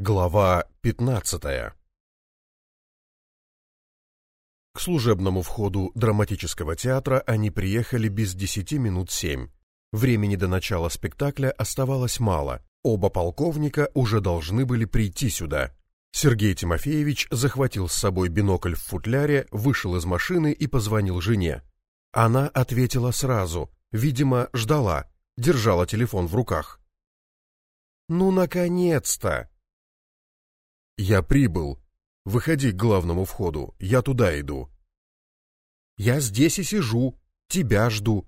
Глава 15. К служебному входу драматического театра они приехали без десяти минут семь. Времени до начала спектакля оставалось мало. Оба полковника уже должны были прийти сюда. Сергей Тимофеевич захватил с собой бинокль в футляре, вышел из машины и позвонил жене. Она ответила сразу, видимо, ждала, держала телефон в руках. «Ну, наконец-то!» «Я прибыл. Выходи к главному входу, я туда иду». «Я здесь и сижу, тебя жду.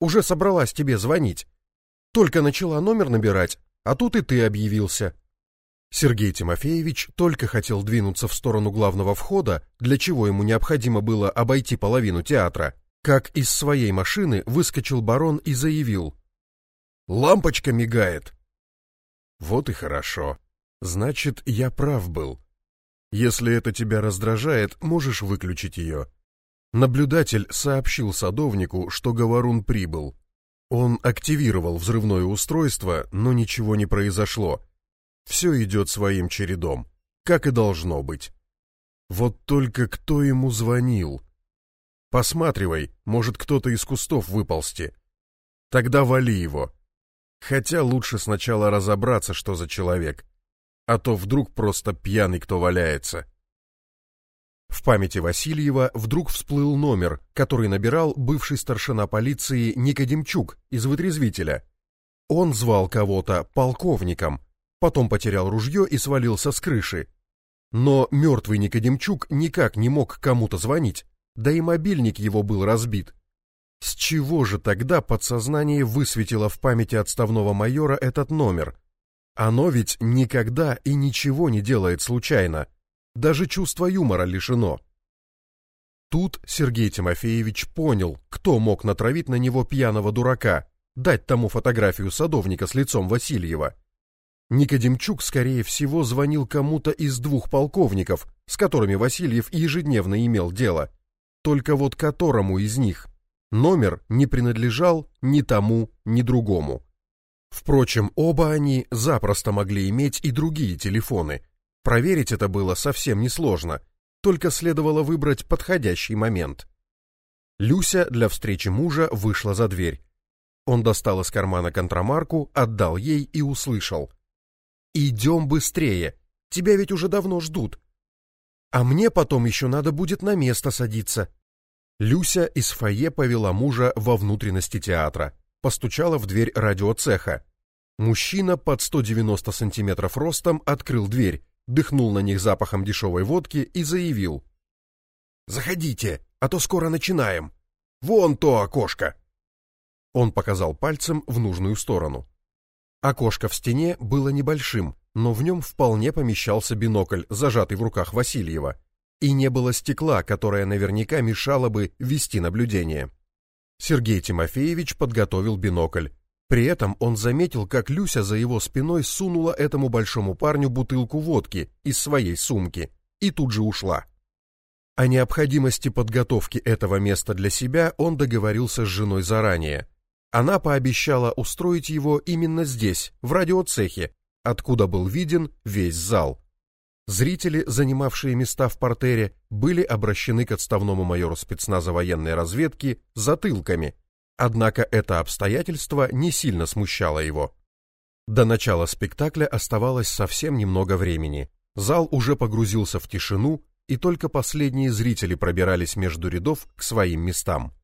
Уже собралась тебе звонить. Только начала номер набирать, а тут и ты объявился». Сергей Тимофеевич только хотел двинуться в сторону главного входа, для чего ему необходимо было обойти половину театра, как из своей машины выскочил барон и заявил. «Лампочка мигает». «Вот и хорошо. Значит, я прав был. Если это тебя раздражает, можешь выключить ее. Наблюдатель сообщил садовнику, что Говорун прибыл. Он активировал взрывное устройство, но ничего не произошло. Все идет своим чередом, как и должно быть. Вот только кто ему звонил? Посматривай, может кто-то из кустов выползти. Тогда вали его. Хотя лучше сначала разобраться, что за человек а то вдруг просто пьяный кто валяется. В памяти Васильева вдруг всплыл номер, который набирал бывший старшина полиции Никодимчук из вытрезвителя. Он звал кого-то полковником, потом потерял ружье и свалился с крыши. Но мертвый Никодимчук никак не мог кому-то звонить, да и мобильник его был разбит. С чего же тогда подсознание высветило в памяти отставного майора этот номер? Оно ведь никогда и ничего не делает случайно, даже чувство юмора лишено. Тут Сергей Тимофеевич понял, кто мог натравить на него пьяного дурака, дать тому фотографию садовника с лицом Васильева. Никодимчук, скорее всего, звонил кому-то из двух полковников, с которыми Васильев ежедневно имел дело, только вот которому из них номер не принадлежал ни тому, ни другому. Впрочем, оба они запросто могли иметь и другие телефоны. Проверить это было совсем несложно, только следовало выбрать подходящий момент. Люся для встречи мужа вышла за дверь. Он достал из кармана контрамарку, отдал ей и услышал. «Идем быстрее, тебя ведь уже давно ждут. А мне потом еще надо будет на место садиться». Люся из фойе повела мужа во внутренности театра постучала в дверь радиоцеха. Мужчина под 190 сантиметров ростом открыл дверь, дыхнул на них запахом дешевой водки и заявил. «Заходите, а то скоро начинаем. Вон то окошко!» Он показал пальцем в нужную сторону. Окошко в стене было небольшим, но в нем вполне помещался бинокль, зажатый в руках Васильева, и не было стекла, которое наверняка мешало бы вести наблюдение. Сергей Тимофеевич подготовил бинокль. При этом он заметил, как Люся за его спиной сунула этому большому парню бутылку водки из своей сумки и тут же ушла. О необходимости подготовки этого места для себя он договорился с женой заранее. Она пообещала устроить его именно здесь, в радиоцехе, откуда был виден весь зал. Зрители, занимавшие места в портере, были обращены к отставному майору спецназа военной разведки затылками, однако это обстоятельство не сильно смущало его. До начала спектакля оставалось совсем немного времени. Зал уже погрузился в тишину, и только последние зрители пробирались между рядов к своим местам.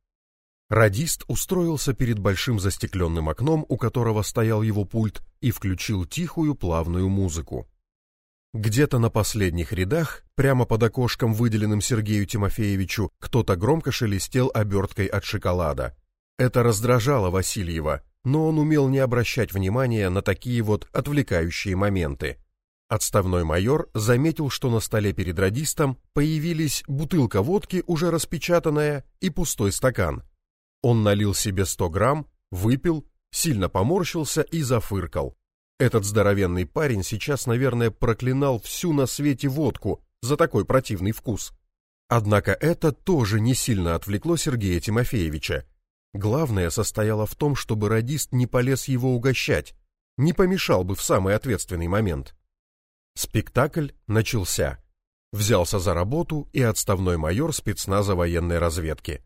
Радист устроился перед большим застекленным окном, у которого стоял его пульт, и включил тихую плавную музыку. Где-то на последних рядах, прямо под окошком, выделенным Сергею Тимофеевичу, кто-то громко шелестел оберткой от шоколада. Это раздражало Васильева, но он умел не обращать внимания на такие вот отвлекающие моменты. Отставной майор заметил, что на столе перед радистом появились бутылка водки, уже распечатанная, и пустой стакан. Он налил себе 100 грамм, выпил, сильно поморщился и зафыркал. Этот здоровенный парень сейчас, наверное, проклинал всю на свете водку за такой противный вкус. Однако это тоже не сильно отвлекло Сергея Тимофеевича. Главное состояло в том, чтобы радист не полез его угощать, не помешал бы в самый ответственный момент. Спектакль начался. Взялся за работу и отставной майор спецназа военной разведки.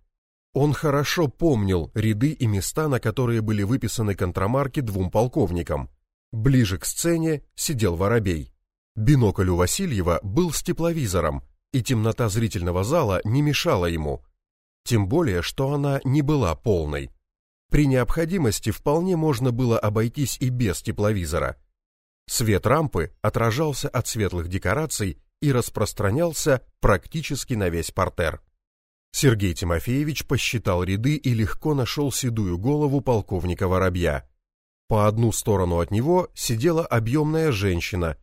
Он хорошо помнил ряды и места, на которые были выписаны контрамарки двум полковникам. Ближе к сцене сидел Воробей. Бинокль у Васильева был с тепловизором, и темнота зрительного зала не мешала ему. Тем более, что она не была полной. При необходимости вполне можно было обойтись и без тепловизора. Свет рампы отражался от светлых декораций и распространялся практически на весь портер. Сергей Тимофеевич посчитал ряды и легко нашел седую голову полковника Воробья. По одну сторону от него сидела объемная женщина,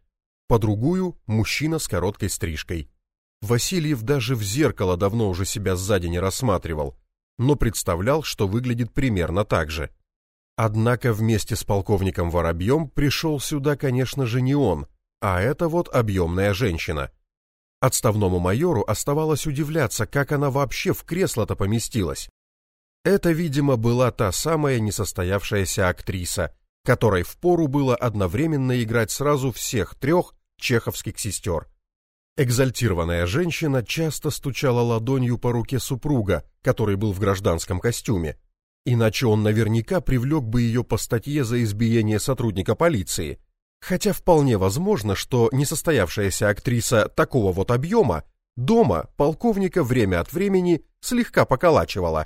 по другую — мужчина с короткой стрижкой. Васильев даже в зеркало давно уже себя сзади не рассматривал, но представлял, что выглядит примерно так же. Однако вместе с полковником Воробьем пришел сюда, конечно же, не он, а это вот объемная женщина. Отставному майору оставалось удивляться, как она вообще в кресло-то поместилась. Это, видимо, была та самая несостоявшаяся актриса, которой впору было одновременно играть сразу всех трех чеховских сестер. Экзальтированная женщина часто стучала ладонью по руке супруга, который был в гражданском костюме, Иначе он наверняка привлек бы ее по статье за избиение сотрудника полиции. Хотя вполне возможно, что несостоявшаяся актриса такого вот объема дома полковника время от времени слегка поколачивала.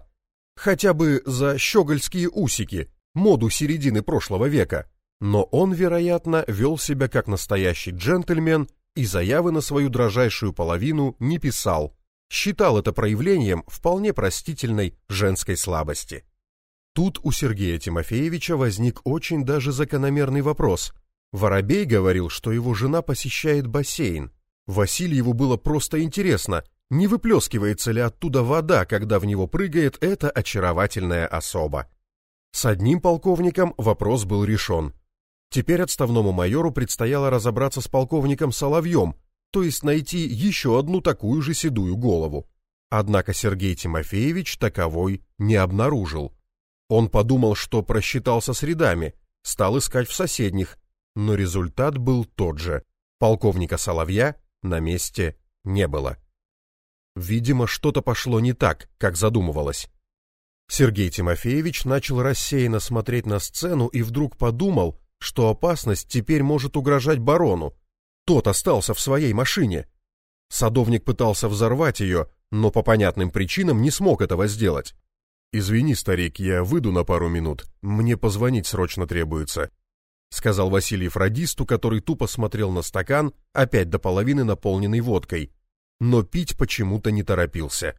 Хотя бы за щегольские усики, моду середины прошлого века. Но он, вероятно, вел себя как настоящий джентльмен и заявы на свою дрожайшую половину не писал. Считал это проявлением вполне простительной женской слабости. Тут у Сергея Тимофеевича возник очень даже закономерный вопрос. Воробей говорил, что его жена посещает бассейн. Васильеву было просто интересно, не выплескивается ли оттуда вода, когда в него прыгает эта очаровательная особа. С одним полковником вопрос был решен. Теперь отставному майору предстояло разобраться с полковником Соловьем, то есть найти еще одну такую же седую голову. Однако Сергей Тимофеевич таковой не обнаружил. Он подумал, что просчитался с рядами, стал искать в соседних, но результат был тот же. Полковника Соловья на месте не было. Видимо, что-то пошло не так, как задумывалось. Сергей Тимофеевич начал рассеянно смотреть на сцену и вдруг подумал, что опасность теперь может угрожать барону. Тот остался в своей машине. Садовник пытался взорвать ее, но по понятным причинам не смог этого сделать. «Извини, старик, я выйду на пару минут. Мне позвонить срочно требуется», — сказал Васильев радисту, который тупо смотрел на стакан, опять до половины наполненный водкой, но пить почему-то не торопился.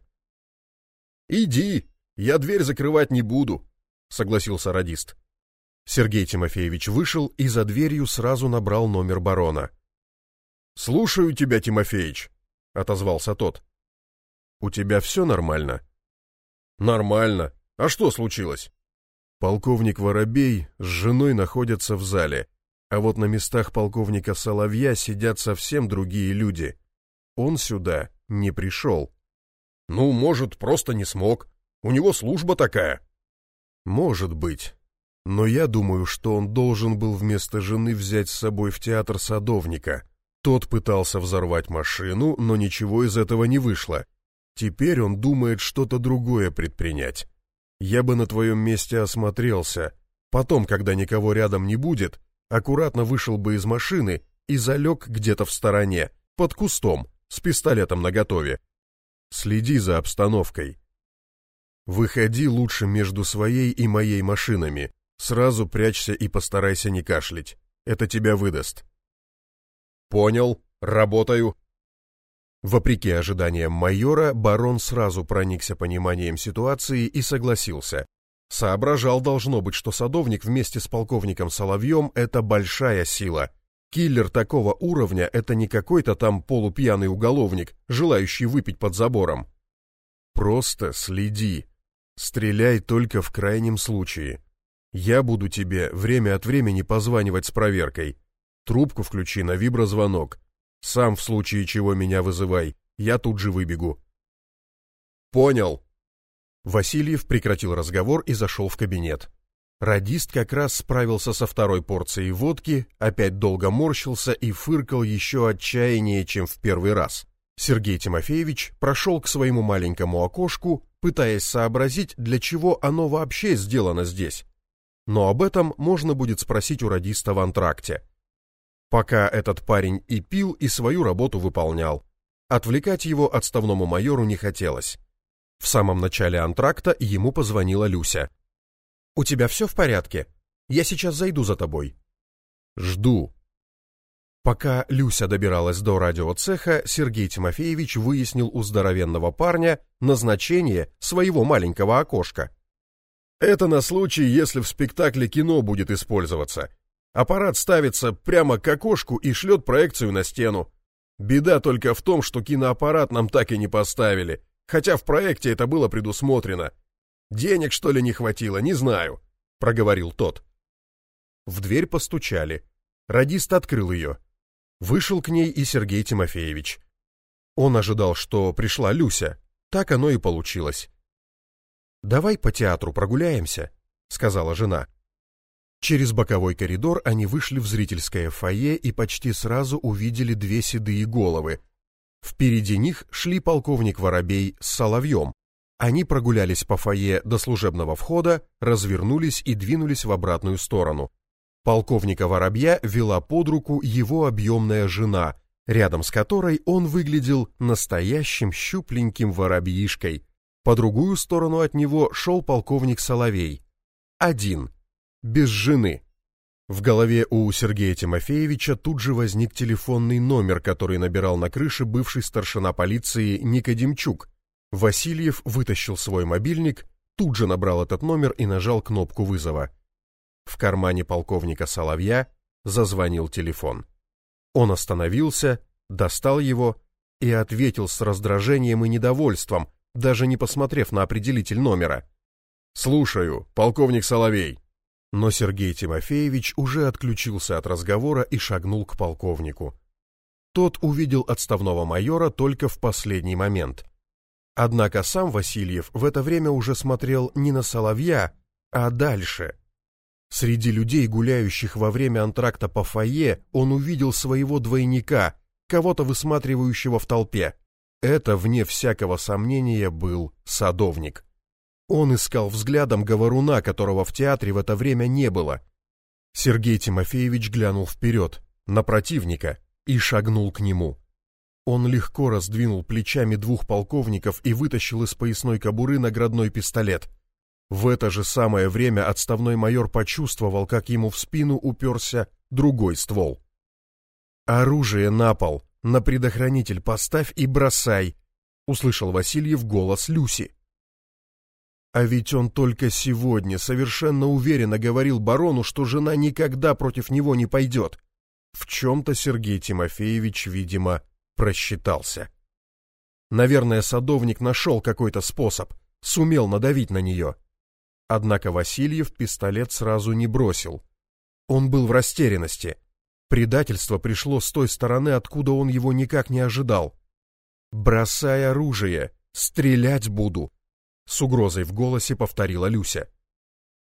«Иди, я дверь закрывать не буду», — согласился радист. Сергей Тимофеевич вышел и за дверью сразу набрал номер барона. «Слушаю тебя, Тимофеич», — отозвался тот. «У тебя все нормально?» Нормально. А что случилось? Полковник Воробей с женой находятся в зале, а вот на местах полковника Соловья сидят совсем другие люди. Он сюда не пришел. Ну, может, просто не смог. У него служба такая. Может быть. Но я думаю, что он должен был вместо жены взять с собой в театр садовника. Тот пытался взорвать машину, но ничего из этого не вышло. Теперь он думает что-то другое предпринять. Я бы на твоем месте осмотрелся. Потом, когда никого рядом не будет, аккуратно вышел бы из машины и залег где-то в стороне, под кустом, с пистолетом наготове. Следи за обстановкой. Выходи лучше между своей и моей машинами. Сразу прячься и постарайся не кашлять. Это тебя выдаст. Понял, работаю. Вопреки ожиданиям майора, барон сразу проникся пониманием ситуации и согласился. Соображал, должно быть, что садовник вместе с полковником Соловьем — это большая сила. Киллер такого уровня — это не какой-то там полупьяный уголовник, желающий выпить под забором. Просто следи. Стреляй только в крайнем случае. Я буду тебе время от времени позванивать с проверкой. Трубку включи на виброзвонок. Сам в случае чего меня вызывай, я тут же выбегу. Понял. Васильев прекратил разговор и зашел в кабинет. Радист как раз справился со второй порцией водки, опять долго морщился и фыркал еще отчаяннее, чем в первый раз. Сергей Тимофеевич прошел к своему маленькому окошку, пытаясь сообразить, для чего оно вообще сделано здесь. Но об этом можно будет спросить у радиста в антракте. Пока этот парень и пил, и свою работу выполнял. Отвлекать его отставному майору не хотелось. В самом начале антракта ему позвонила Люся. «У тебя все в порядке? Я сейчас зайду за тобой». «Жду». Пока Люся добиралась до радиоцеха, Сергей Тимофеевич выяснил у здоровенного парня назначение своего маленького окошка. «Это на случай, если в спектакле кино будет использоваться. Аппарат ставится прямо к окошку и шлет проекцию на стену. Беда только в том, что киноаппарат нам так и не поставили, хотя в проекте это было предусмотрено. Денег, что ли, не хватило, не знаю, проговорил тот. В дверь постучали. Радист открыл ее. Вышел к ней и Сергей Тимофеевич. Он ожидал, что пришла Люся. Так оно и получилось. Давай по театру прогуляемся, сказала жена. Через боковой коридор они вышли в зрительское фойе и почти сразу увидели две седые головы. Впереди них шли полковник Воробей с Соловьем. Они прогулялись по фойе до служебного входа, развернулись и двинулись в обратную сторону. Полковника Воробья вела под руку его объемная жена, рядом с которой он выглядел настоящим щупленьким воробьишкой. По другую сторону от него шел полковник Соловей. Один, без жены. В голове у Сергея Тимофеевича тут же возник телефонный номер, который набирал на крыше бывший старшина полиции Никодимчук, Васильев вытащил свой мобильник, тут же набрал этот номер и нажал кнопку вызова. В кармане полковника Соловья зазвонил телефон. Он остановился, достал его и ответил с раздражением и недовольством, даже не посмотрев на определитель номера. «Слушаю, полковник Соловей». Но Сергей Тимофеевич уже отключился от разговора и шагнул к полковнику. Тот увидел отставного майора только в последний момент. Однако сам Васильев в это время уже смотрел не на Соловья, а дальше. Среди людей, гуляющих во время антракта по фойе, он увидел своего двойника, кого-то высматривающего в толпе. Это, вне всякого сомнения, был садовник. Он искал взглядом говоруна, которого в театре в это время не было. Сергей Тимофеевич глянул вперед, на противника, и шагнул к нему. Он легко раздвинул плечами двух полковников и вытащил из поясной кобуры наградной пистолет. В это же самое время отставной майор почувствовал, как ему в спину уперся другой ствол. «Оружие на пол, на предохранитель поставь и бросай», — услышал Васильев голос Люси. А ведь он только сегодня совершенно уверенно говорил барону, что жена никогда против него не пойдет. В чем-то Сергей Тимофеевич, видимо, просчитался. Наверное, садовник нашел какой-то способ, сумел надавить на нее. Однако Васильев пистолет сразу не бросил. Он был в растерянности. Предательство пришло с той стороны, откуда он его никак не ожидал. «Бросай оружие! Стрелять буду!» С угрозой в голосе повторила Люся.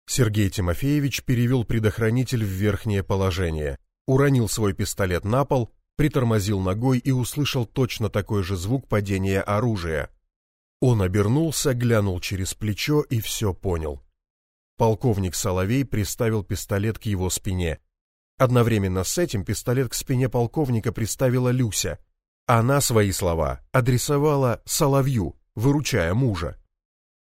Сергей Тимофеевич перевел предохранитель в верхнее положение, уронил свой пистолет на пол притормозил ногой и услышал точно такой же звук падения оружия. Он обернулся, глянул через плечо и все понял. Полковник Соловей приставил пистолет к его спине. Одновременно с этим пистолет к спине полковника приставила Люся. Она свои слова адресовала Соловью, выручая мужа.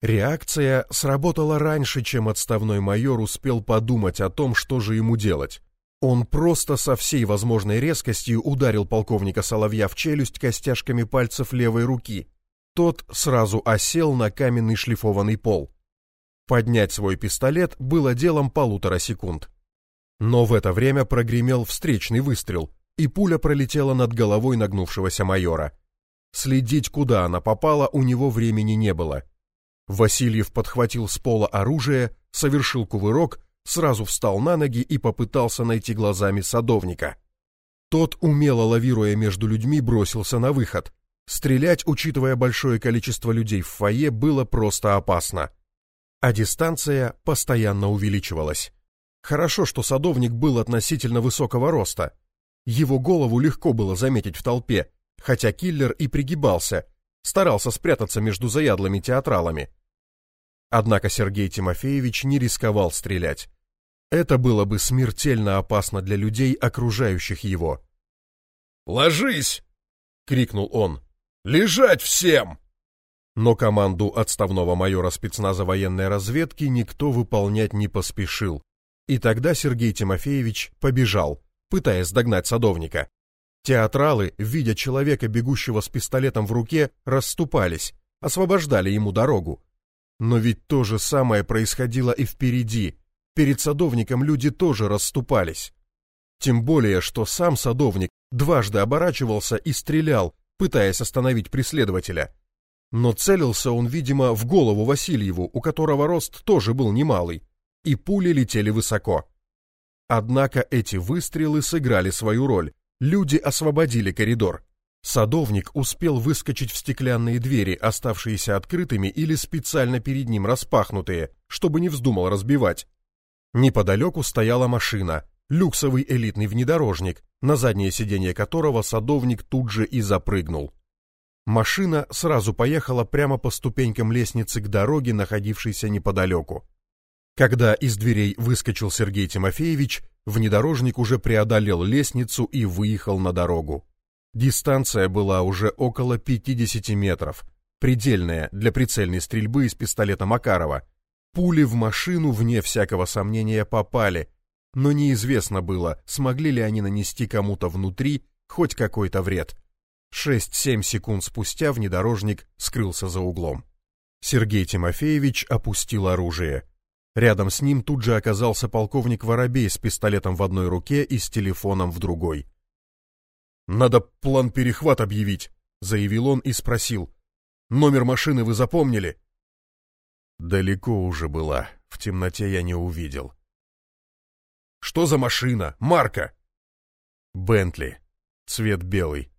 Реакция сработала раньше, чем отставной майор успел подумать о том, что же ему делать. Он просто со всей возможной резкостью ударил полковника Соловья в челюсть костяшками пальцев левой руки. Тот сразу осел на каменный шлифованный пол. Поднять свой пистолет было делом полутора секунд. Но в это время прогремел встречный выстрел, и пуля пролетела над головой нагнувшегося майора. Следить, куда она попала, у него времени не было. Васильев подхватил с пола оружие, совершил кувырок сразу встал на ноги и попытался найти глазами садовника. Тот, умело лавируя между людьми, бросился на выход. Стрелять, учитывая большое количество людей в фойе, было просто опасно. А дистанция постоянно увеличивалась. Хорошо, что садовник был относительно высокого роста. Его голову легко было заметить в толпе, хотя киллер и пригибался, старался спрятаться между заядлыми театралами. Однако Сергей Тимофеевич не рисковал стрелять. Это было бы смертельно опасно для людей, окружающих его. «Ложись!» — крикнул он. «Лежать всем!» Но команду отставного майора спецназа военной разведки никто выполнять не поспешил. И тогда Сергей Тимофеевич побежал, пытаясь догнать садовника. Театралы, видя человека, бегущего с пистолетом в руке, расступались, освобождали ему дорогу. Но ведь то же самое происходило и впереди. Перед садовником люди тоже расступались. Тем более, что сам садовник дважды оборачивался и стрелял, пытаясь остановить преследователя. Но целился он, видимо, в голову Васильеву, у которого рост тоже был немалый, и пули летели высоко. Однако эти выстрелы сыграли свою роль. Люди освободили коридор. Садовник успел выскочить в стеклянные двери, оставшиеся открытыми или специально перед ним распахнутые, чтобы не вздумал разбивать. Неподалеку стояла машина, люксовый элитный внедорожник, на заднее сиденье которого садовник тут же и запрыгнул. Машина сразу поехала прямо по ступенькам лестницы к дороге, находившейся неподалеку. Когда из дверей выскочил Сергей Тимофеевич, внедорожник уже преодолел лестницу и выехал на дорогу. Дистанция была уже около 50 метров, предельная для прицельной стрельбы из пистолета Макарова. Пули в машину, вне всякого сомнения, попали, но неизвестно было, смогли ли они нанести кому-то внутри хоть какой-то вред. 6-7 секунд спустя внедорожник скрылся за углом. Сергей Тимофеевич опустил оружие. Рядом с ним тут же оказался полковник Воробей с пистолетом в одной руке и с телефоном в другой. «Надо план перехват объявить», — заявил он и спросил. «Номер машины вы запомнили?» Далеко уже была, в темноте я не увидел. «Что за машина? Марка?» «Бентли. Цвет белый».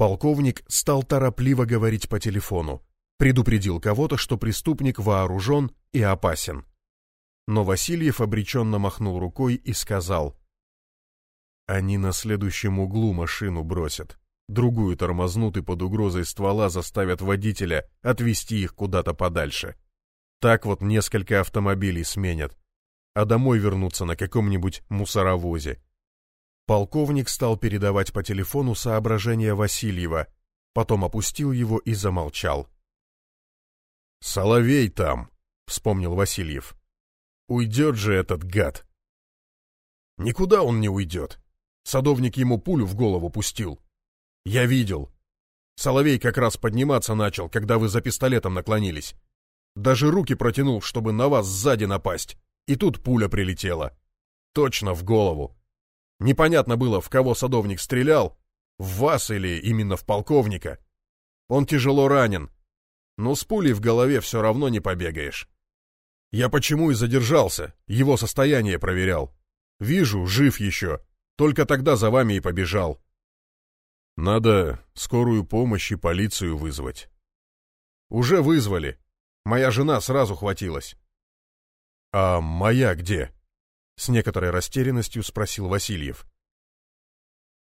Полковник стал торопливо говорить по телефону. Предупредил кого-то, что преступник вооружен и опасен но Васильев обреченно махнул рукой и сказал. «Они на следующем углу машину бросят, другую тормознут и под угрозой ствола заставят водителя отвезти их куда-то подальше. Так вот несколько автомобилей сменят, а домой вернуться на каком-нибудь мусоровозе». Полковник стал передавать по телефону соображения Васильева, потом опустил его и замолчал. «Соловей там», — вспомнил Васильев. Уйдет же этот гад. Никуда он не уйдет. Садовник ему пулю в голову пустил. Я видел. Соловей как раз подниматься начал, когда вы за пистолетом наклонились. Даже руки протянул, чтобы на вас сзади напасть. И тут пуля прилетела. Точно в голову. Непонятно было, в кого садовник стрелял, в вас или именно в полковника. Он тяжело ранен, но с пулей в голове все равно не побегаешь. Я почему и задержался, его состояние проверял. Вижу, жив еще, только тогда за вами и побежал. Надо скорую помощь и полицию вызвать. Уже вызвали. Моя жена сразу хватилась. А моя где? С некоторой растерянностью спросил Васильев.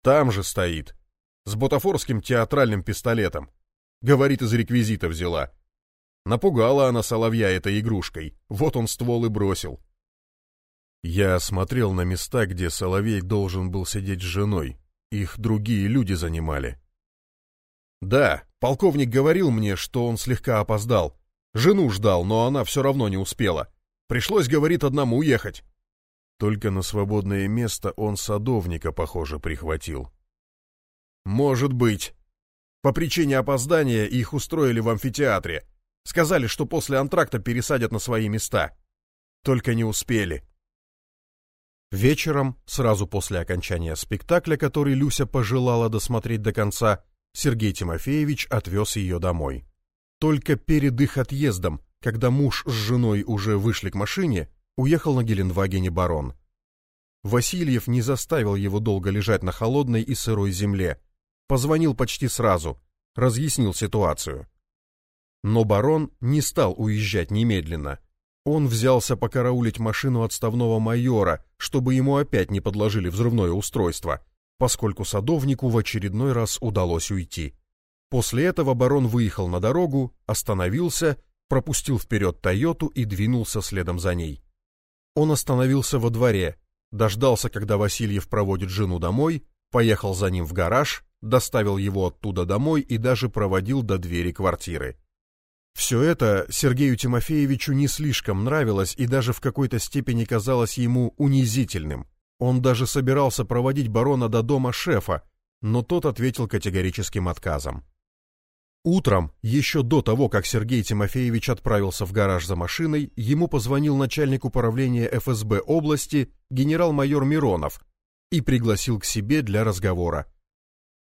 Там же стоит, с бутафорским театральным пистолетом. Говорит, из реквизита взяла. Напугала она соловья этой игрушкой, вот он ствол и бросил. Я смотрел на места, где соловей должен был сидеть с женой. Их другие люди занимали. Да, полковник говорил мне, что он слегка опоздал. Жену ждал, но она все равно не успела. Пришлось, говорит, одному уехать. Только на свободное место он садовника, похоже, прихватил. Может быть. По причине опоздания их устроили в амфитеатре. Сказали, что после антракта пересадят на свои места. Только не успели. Вечером, сразу после окончания спектакля, который Люся пожелала досмотреть до конца, Сергей Тимофеевич отвез ее домой. Только перед их отъездом, когда муж с женой уже вышли к машине, уехал на Гелендвагене барон. Васильев не заставил его долго лежать на холодной и сырой земле. Позвонил почти сразу, разъяснил ситуацию. Но барон не стал уезжать немедленно, Он взялся покараулить машину отставного майора, чтобы ему опять не подложили взрывное устройство, поскольку садовнику в очередной раз удалось уйти. После этого барон выехал на дорогу, остановился, пропустил вперед «Тойоту» и двинулся следом за ней. Он остановился во дворе, дождался, когда Васильев проводит жену домой, поехал за ним в гараж, доставил его оттуда домой и даже проводил до двери квартиры. Все это Сергею Тимофеевичу не слишком нравилось и даже в какой-то степени казалось ему унизительным. Он даже собирался проводить барона до дома шефа, но тот ответил категорическим отказом. Утром, еще до того, как Сергей Тимофеевич отправился в гараж за машиной, ему позвонил начальник управления ФСБ области генерал-майор Миронов и пригласил к себе для разговора.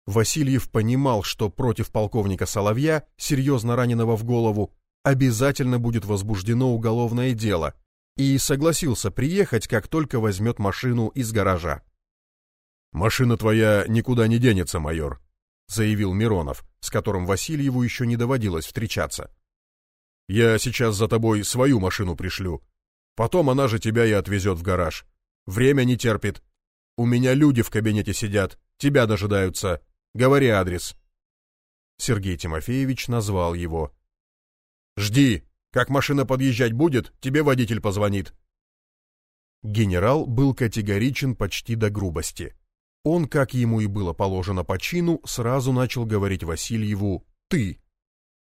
Васильев понимал, что против полковника Соловья, серьезно раненого в голову, обязательно будет возбуждено уголовное дело, и согласился приехать, как только возьмет машину из гаража. «Машина твоя никуда не денется, майор», — заявил Миронов, с которым Васильеву еще не доводилось встречаться. «Я сейчас за тобой свою машину пришлю. Потом она же тебя и отвезет в гараж. Время не терпит. У меня люди в кабинете сидят, тебя дожидаются. Говори адрес». Сергей Тимофеевич назвал его. «Жди. Как машина подъезжать будет, тебе водитель позвонит». Генерал был категоричен почти до грубости. Он, как ему и было положено по чину, сразу начал говорить Васильеву «ты».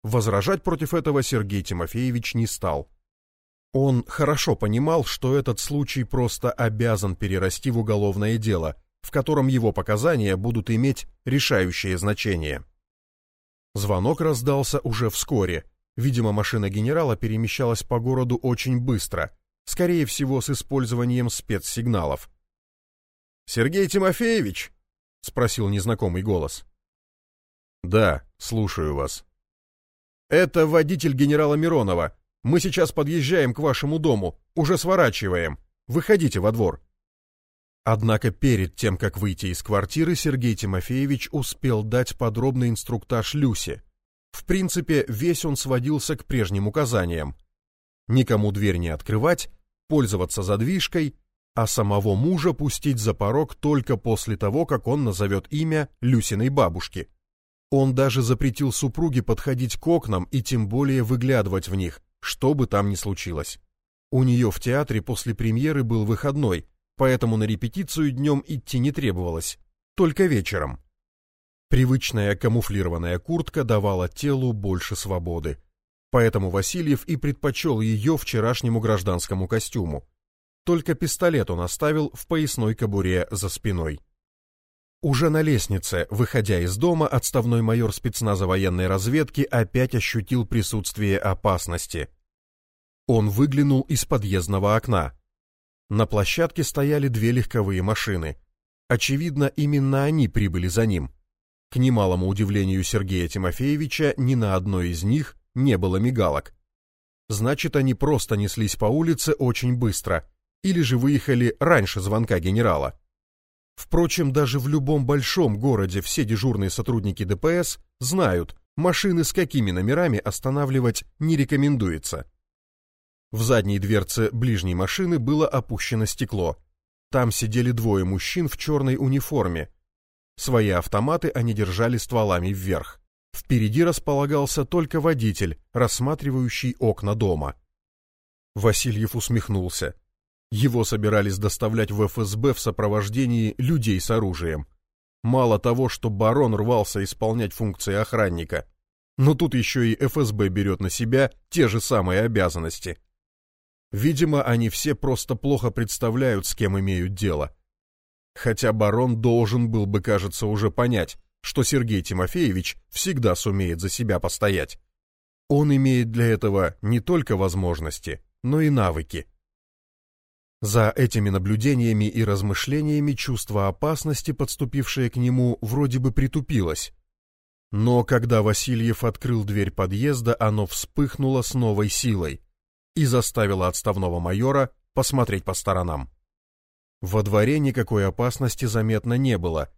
Возражать против этого Сергей Тимофеевич не стал. Он хорошо понимал, что этот случай просто обязан перерасти в уголовное дело, в котором его показания будут иметь решающее значение. Звонок раздался уже вскоре. Видимо, машина генерала перемещалась по городу очень быстро, скорее всего, с использованием спецсигналов. Сергей Тимофеевич? спросил незнакомый голос. Да, слушаю вас. Это водитель генерала Миронова. Мы сейчас подъезжаем к вашему дому, уже сворачиваем. Выходите во двор. Однако перед тем, как выйти из квартиры, Сергей Тимофеевич успел дать подробный инструктаж Люсе. В принципе, весь он сводился к прежним указаниям. Никому дверь не открывать, пользоваться задвижкой, а самого мужа пустить за порог только после того, как он назовет имя Люсиной бабушки. Он даже запретил супруге подходить к окнам и тем более выглядывать в них, что бы там ни случилось. У нее в театре после премьеры был выходной, поэтому на репетицию днем идти не требовалось, только вечером. Привычная камуфлированная куртка давала телу больше свободы, поэтому Васильев и предпочел ее вчерашнему гражданскому костюму. Только пистолет он оставил в поясной кобуре за спиной. Уже на лестнице, выходя из дома, отставной майор спецназа военной разведки опять ощутил присутствие опасности. Он выглянул из подъездного окна. На площадке стояли две легковые машины. Очевидно, именно они прибыли за ним. К немалому удивлению Сергея Тимофеевича, ни на одной из них не было мигалок. Значит, они просто неслись по улице очень быстро, или же выехали раньше звонка генерала. Впрочем, даже в любом большом городе все дежурные сотрудники ДПС знают, машины с какими номерами останавливать не рекомендуется. В задней дверце ближней машины было опущено стекло. Там сидели двое мужчин в черной униформе. Свои автоматы они держали стволами вверх. Впереди располагался только водитель, рассматривающий окна дома. Васильев усмехнулся. Его собирались доставлять в ФСБ в сопровождении людей с оружием. Мало того, что барон рвался исполнять функции охранника, но тут еще и ФСБ берет на себя те же самые обязанности. Видимо, они все просто плохо представляют, с кем имеют дело. Хотя барон должен был бы, кажется, уже понять, что Сергей Тимофеевич всегда сумеет за себя постоять. Он имеет для этого не только возможности, но и навыки. За этими наблюдениями и размышлениями чувство опасности, подступившее к нему, вроде бы притупилось. Но когда Васильев открыл дверь подъезда, оно вспыхнуло с новой силой и заставило отставного майора посмотреть по сторонам. Во дворе никакой опасности заметно не было,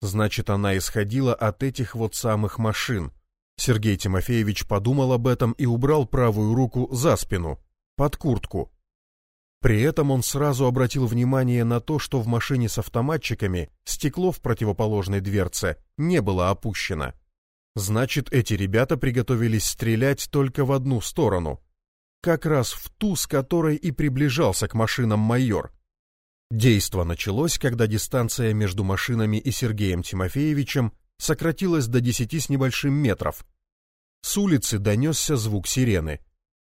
значит, она исходила от этих вот самых машин. Сергей Тимофеевич подумал об этом и убрал правую руку за спину, под куртку. При этом он сразу обратил внимание на то, что в машине с автоматчиками стекло в противоположной дверце не было опущено. Значит, эти ребята приготовились стрелять только в одну сторону, как раз в ту, с которой и приближался к машинам майор. Действо началось, когда дистанция между машинами и Сергеем Тимофеевичем сократилась до десяти с небольшим метров. С улицы донесся звук сирены.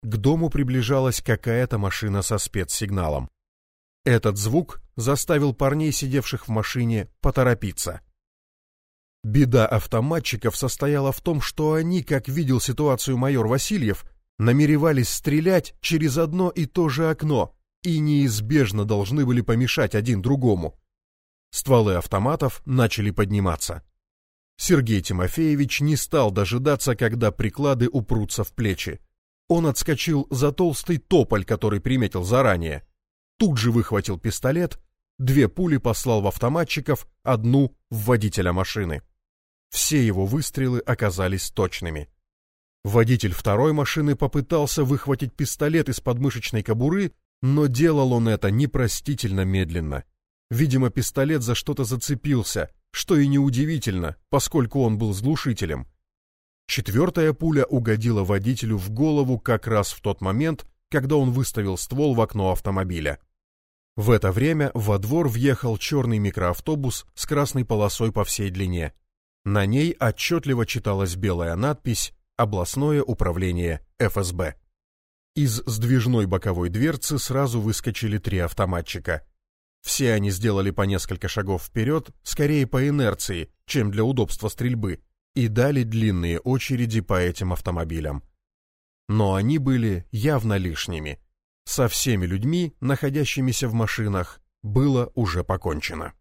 К дому приближалась какая-то машина со спецсигналом. Этот звук заставил парней, сидевших в машине, поторопиться. Беда автоматчиков состояла в том, что они, как видел ситуацию майор Васильев, намеревались стрелять через одно и то же окно, и неизбежно должны были помешать один другому. Стволы автоматов начали подниматься. Сергей Тимофеевич не стал дожидаться, когда приклады упрутся в плечи. Он отскочил за толстый тополь, который приметил заранее. Тут же выхватил пистолет, две пули послал в автоматчиков, одну в водителя машины. Все его выстрелы оказались точными. Водитель второй машины попытался выхватить пистолет из подмышечной кобуры, но делал он это непростительно медленно. Видимо, пистолет за что-то зацепился, что и неудивительно, поскольку он был с глушителем. Четвертая пуля угодила водителю в голову как раз в тот момент, когда он выставил ствол в окно автомобиля. В это время во двор въехал черный микроавтобус с красной полосой по всей длине. На ней отчетливо читалась белая надпись «Областное управление ФСБ». Из сдвижной боковой дверцы сразу выскочили три автоматчика. Все они сделали по несколько шагов вперед, скорее по инерции, чем для удобства стрельбы, и дали длинные очереди по этим автомобилям. Но они были явно лишними. Со всеми людьми, находящимися в машинах, было уже покончено.